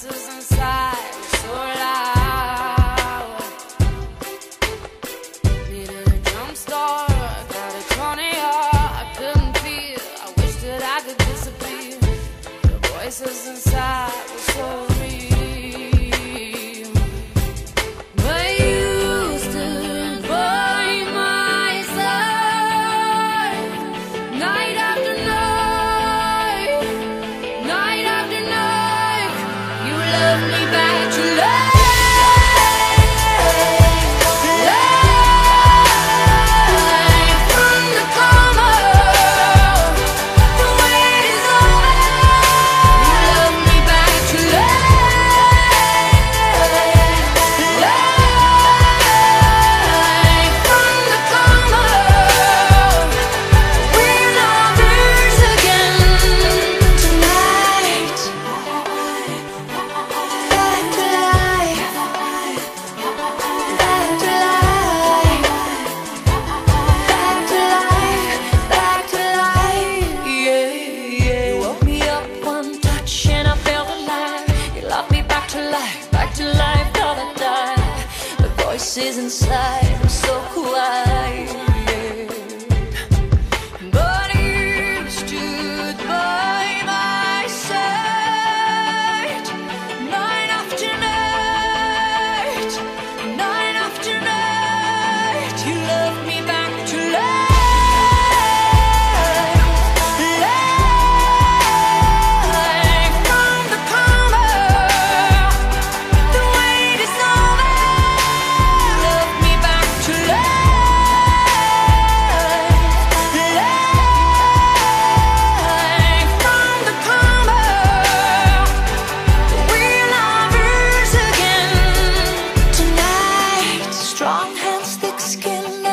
voices inside so loud. Needed a jump start, got a crony heart I couldn't feel. I wish that I could disappear. The voices inside were so voices inside. Strong hands, thick skin.